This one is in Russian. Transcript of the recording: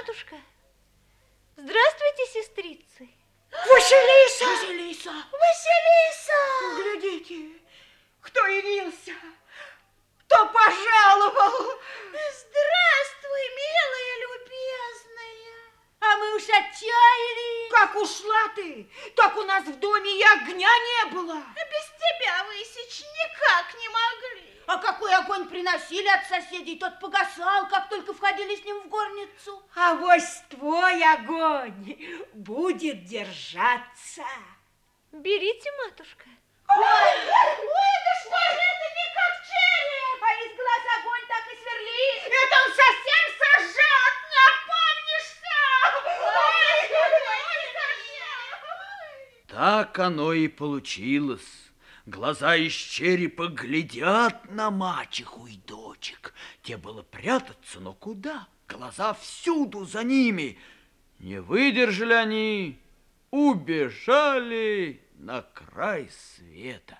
матушка. Здравствуйте, сестрицы. Василиса! Василиса! Василиса! Глядите, кто явился, кто пожаловал. Здравствуй, милая, любезная. А мы уж отчаялись. Как ушла ты, так у нас в доме и огня не было. А без тебя высечь никак не могли. А какой огонь приносили от соседей, тот погасал, как только входили с ним в горницу. А вот твой огонь будет держаться. Берите, матушка. Ой, ой, да что же это не как череп, а из глаз огонь так и сверлит. Это он совсем сожжет, не опомнишься. Ой, ой, Так оно и получилось. Глаза из черепа глядят на мачеху и дочек. Те было прятаться, но куда? Глаза всюду за ними. Не выдержали они, убежали на край света.